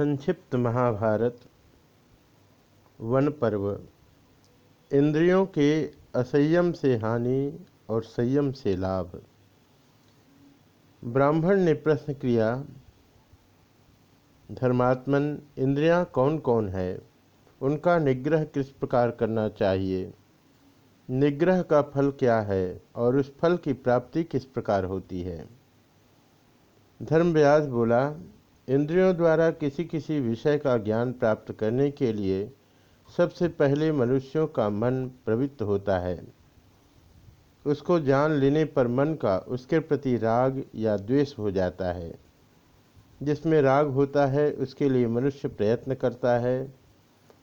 संक्षिप्त महाभारत, वन पर्व। इंद्रियों के असंयम से हानि और संयम से लाभ। ब्राह्मण ने प्रश्न किया, धर्मात्मन, इंद्रियाँ कौन कौन है? उनका निग्रह किस प्रकार करना चाहिए? निग्रह का फल क्या है और उस फल की प्राप्ति किस प्रकार होती है? धर्मव्यास बोला इंद्रियों द्वारा किसी किसी विषय का ज्ञान प्राप्त करने के लिए सबसे पहले मनुष्यों का मन प्रवृत्त होता है। उसको जान लेने पर मन का उसके प्रति राग या द्वेष हो जाता है। जिसमें राग होता है, उसके लिए मनुष्य प्रयत्न करता है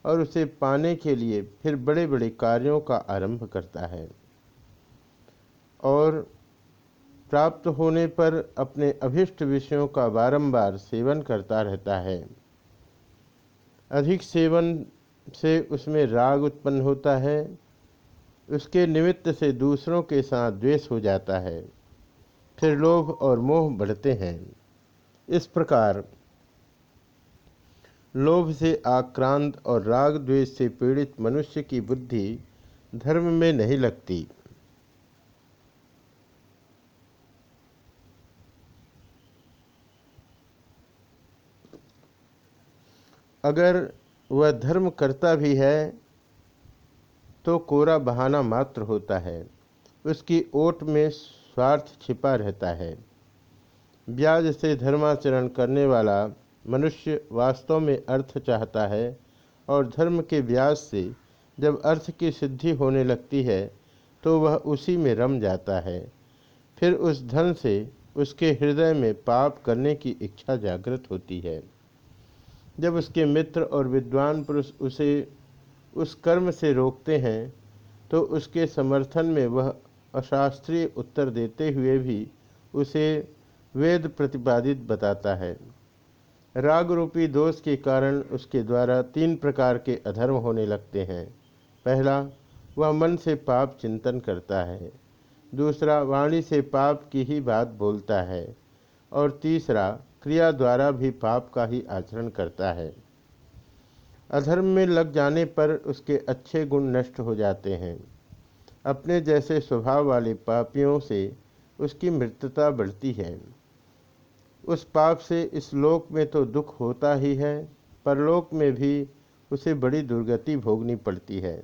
और उसे पाने के लिए फिर बड़े बड़े कार्यों का आरंभ करता है। और प्राप्त होने पर अपने अभिष्ट विषयों का बारंबार सेवन करता रहता है। अधिक सेवन से उसमें राग उत्पन्न होता है, उसके निमित्त से दूसरों के साथ द्वेष हो जाता है, फिर लोभ और मोह बढ़ते हैं। इस प्रकार लोभ से आक्रांत और राग द्वेष से पीड़ित मनुष्य की बुद्धि धर्म में नहीं लगती। अगर वह धर्म करता भी है तो कोरा बहाना मात्र होता है। उसकी ओट में स्वार्थ छिपा रहता है। ब्याज से धर्माचरण करने वाला मनुष्य वास्तव में अर्थ चाहता है और धर्म के ब्याज से जब अर्थ की सिद्धि होने लगती है तो वह उसी में रम जाता है। फिर उस धन से उसके हृदय में पाप करने की इच्छा जागृत होती है। जब उसके मित्र और विद्वान पुरुष उसे, उस कर्म से रोकते हैं तो उसके समर्थन में वह अशास्त्रीय उत्तर देते हुए भी उसे वेद प्रतिपादित बताता है। राग रूपी दोष के कारण उसके द्वारा तीन प्रकार के अधर्म होने लगते हैं। पहला, वह मन से पाप चिंतन करता है। दूसरा, वाणी से पाप की ही बात बोलता है। और तीसरा क्रिया द्वारा भी पाप का ही आचरण करता है। अधर्म में लग जाने पर उसके अच्छे गुण नष्ट हो जाते हैं। अपने जैसे स्वभाव वाले पापियों से उसकी मृत्यता बढ़ती है। उस पाप से इस लोक में तो दुख होता ही है, परलोक में भी उसे बड़ी दुर्गति भोगनी पड़ती है।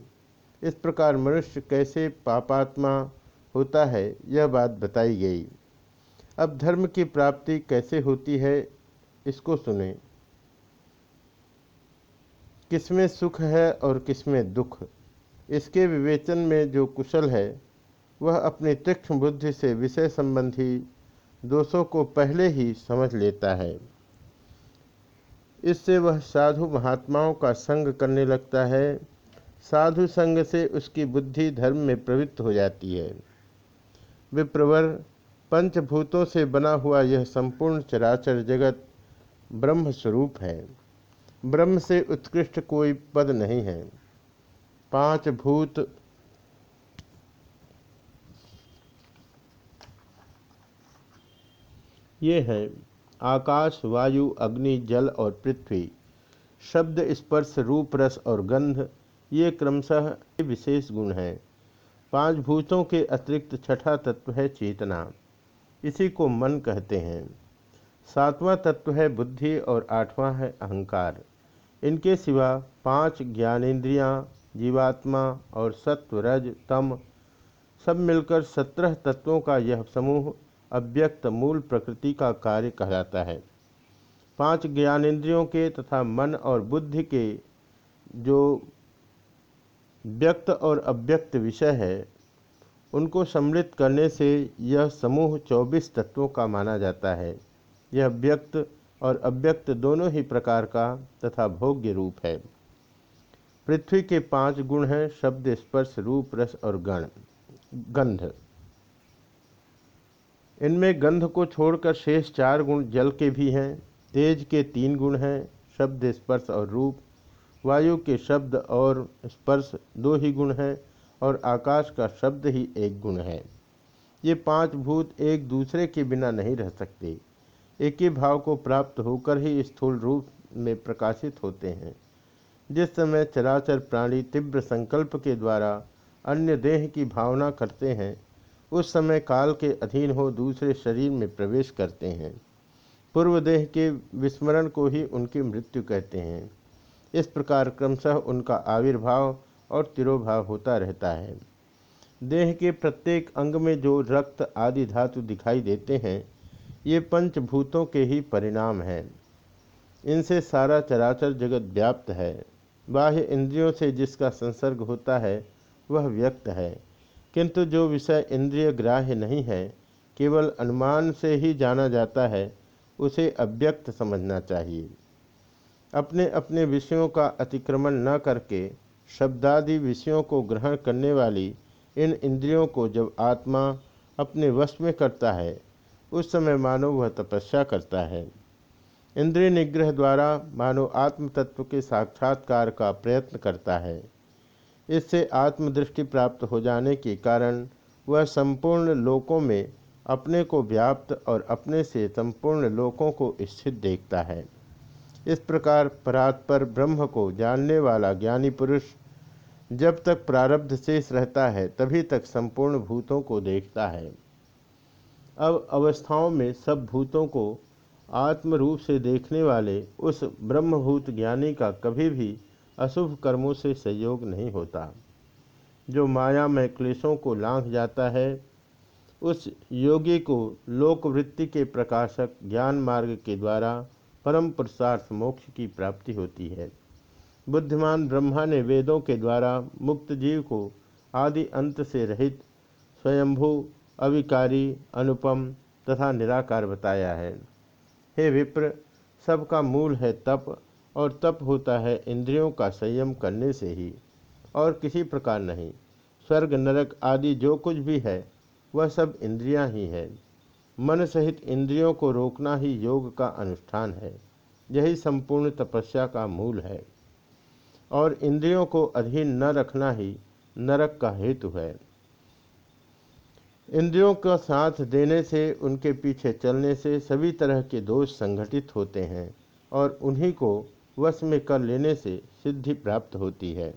इस प्रकार मनुष्य कैसे पापात्मा होता है, यह बात बताई गई। अब धर्म की प्राप्ति कैसे होती है, इसको सुने। किसमें सुख है और किसमें दुख? इसके विवेचन में जो कुशल है, वह अपनी तीक्ष्ण बुद्धि से विषय संबंधी दोषों को पहले ही समझ लेता है। इससे वह साधु महात्माओं का संग करने लगता है। साधु संग से उसकी बुद्धि धर्म में प्रवृत्त हो जाती है। विप्रवर पंचभूतों से बना हुआ यह संपूर्ण चराचर जगत ब्रह्म स्वरूप है। ब्रह्म से उत्कृष्ट कोई पद नहीं है। पाँच भूत ये है। आकाश, वायु, अग्नि, जल और पृथ्वी। शब्द, स्पर्श, रूप, रस और गंध, ये क्रमशः विशेष गुण हैं। पाँच भूतों के अतिरिक्त छठा तत्व है चेतना। इसी को मन कहते हैं। सातवां तत्व है बुद्धि और आठवां है अहंकार। इनके सिवा पाँच ज्ञानेन्द्रियाँ, जीवात्मा और सत्व रज तम सब मिलकर सत्रह तत्वों का यह समूह अव्यक्त मूल प्रकृति का कार्य कहलाता है। पाँच ज्ञानेन्द्रियों के तथा मन और बुद्धि के जो व्यक्त और अव्यक्त विषय है उनको सम्मिलित करने से यह समूह 24 तत्वों का माना जाता है। यह व्यक्त और अव्यक्त दोनों ही प्रकार का तथा भोग्य रूप है। पृथ्वी के पाँच गुण हैं, शब्द, स्पर्श, रूप, रस और गण, गंध। इनमें गंध को छोड़कर शेष चार गुण जल के भी हैं। तेज के तीन गुण हैं, शब्द, स्पर्श और रूप। वायु के शब्द और स्पर्श दो ही गुण हैं और आकाश का शब्द ही एक गुण है। ये पाँच भूत एक दूसरे के बिना नहीं रह सकते। एक ही भाव को प्राप्त होकर ही स्थूल रूप में प्रकाशित होते हैं। जिस समय चराचर प्राणी तीव्र संकल्प के द्वारा अन्य देह की भावना करते हैं, उस समय काल के अधीन हो दूसरे शरीर में प्रवेश करते हैं। पूर्व देह के विस्मरण को ही उनकी मृत्यु कहते हैं। इस प्रकार क्रमशः उनका आविर्भाव और तिरोभाव होता रहता है। देह के प्रत्येक अंग में जो रक्त आदि धातु दिखाई देते हैं, ये पंचभूतों के ही परिणाम हैं। इनसे सारा चराचर जगत व्याप्त है। बाह्य इंद्रियों से जिसका संसर्ग होता है, वह व्यक्त है। किंतु जो विषय इंद्रिय ग्राह्य नहीं है, केवल अनुमान से ही जाना जाता है, उसे अव्यक्त समझना चाहिए। अपने अपने विषयों का अतिक्रमण न करके शब्दादि विषयों को ग्रहण करने वाली इन इंद्रियों को जब आत्मा अपने वश में करता है, उस समय मानव वह तपस्या करता है। इंद्रिय निग्रह द्वारा मानव आत्म तत्व के साक्षात्कार का प्रयत्न करता है। इससे आत्मदृष्टि प्राप्त हो जाने के कारण वह संपूर्ण लोकों में अपने को व्याप्त और अपने से संपूर्ण लोकों को स्थित देखता है। इस प्रकार परात्पर ब्रह्म को जानने वाला ज्ञानी पुरुष जब तक प्रारब्ध शेष रहता है, तभी तक संपूर्ण भूतों को देखता है। अब अवस्थाओं में सब भूतों को आत्म रूप से देखने वाले उस ब्रह्मभूत ज्ञानी का कभी भी अशुभ कर्मों से सहयोग नहीं होता। जो माया में क्लेशों को लांघ जाता है, उस योगी को लोकवृत्ति के प्रकाशक ज्ञान मार्ग के द्वारा परम पुरुषार्थ मोक्ष की प्राप्ति होती है। बुद्धिमान ब्रह्मा ने वेदों के द्वारा मुक्त जीव को आदि अंत से रहित स्वयंभू, अविकारी, अनुपम तथा निराकार बताया है। हे विप्र, सबका मूल है तप और तप होता है इंद्रियों का संयम करने से ही, और किसी प्रकार नहीं। स्वर्ग, नरक आदि जो कुछ भी है, वह सब इंद्रियाँ ही है। मन सहित इंद्रियों को रोकना ही योग का अनुष्ठान है। यही संपूर्ण तपस्या का मूल है। और इंद्रियों को अधीन न रखना ही नरक का हेतु है। इंद्रियों का साथ देने से, उनके पीछे चलने से सभी तरह के दोष संगठित होते हैं और उन्हीं को वश में कर लेने से सिद्धि प्राप्त होती है।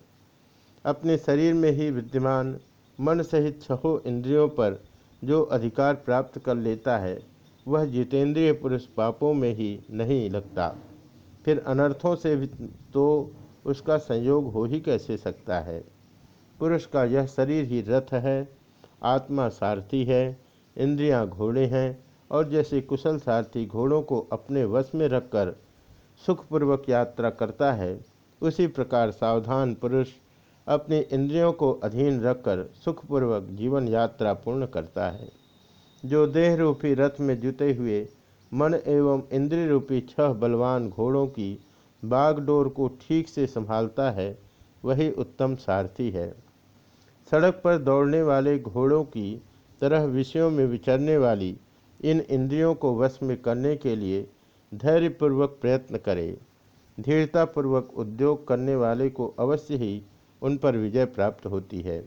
अपने शरीर में ही विद्यमान, मन सहित छहों इंद्रियों पर जो अधिकार प्राप्त कर लेता है, वह जितेंद्रिय पुरुष पापों में ही नहीं लगता। फिर अनर्थों से भी तो उसका संयोग हो ही कैसे सकता है? पुरुष का यह शरीर ही रथ है, आत्मा सारथी है, इंद्रियाँ घोड़े हैं, और जैसे कुशल सारथी घोड़ों को अपने वश में रखकर सुखपूर्वक यात्रा करता है, उसी प्रकार सावधान पुरुष अपनी इंद्रियों को अधीन रखकर सुखपूर्वक जीवन यात्रा पूर्ण करता है। जो देह रूपी रथ में जुटे हुए मन एवं इंद्रिय रूपी छह बलवान घोड़ों की बागडोर को ठीक से संभालता है, वही उत्तम सारथी है। सड़क पर दौड़ने वाले घोड़ों की तरह विषयों में विचरने वाली इन इंद्रियों को वश में करने के लिए धैर्यपूर्वक प्रयत्न करें। धीरतापूर्वक उद्योग करने वाले को अवश्य ही उन पर विजय प्राप्त होती है।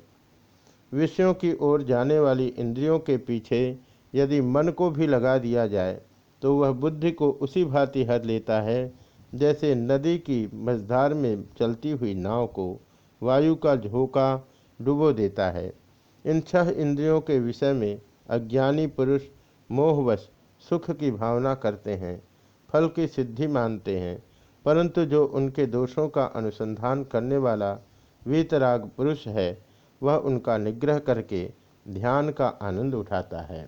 विषयों की ओर जाने वाली इंद्रियों के पीछे यदि मन को भी लगा दिया जाए तो वह बुद्धि को उसी भांति हर लेता है, जैसे नदी की मझधार में चलती हुई नाव को वायु का झोंका डुबो देता है। इन छह इंद्रियों के विषय में अज्ञानी पुरुष मोहवश सुख की भावना करते हैं, फल की सिद्धि मानते हैं, परंतु जो उनके दोषों का अनुसंधान करने वाला वीतराग पुरुष है वह उनका निग्रह करके ध्यान का आनंद उठाता है।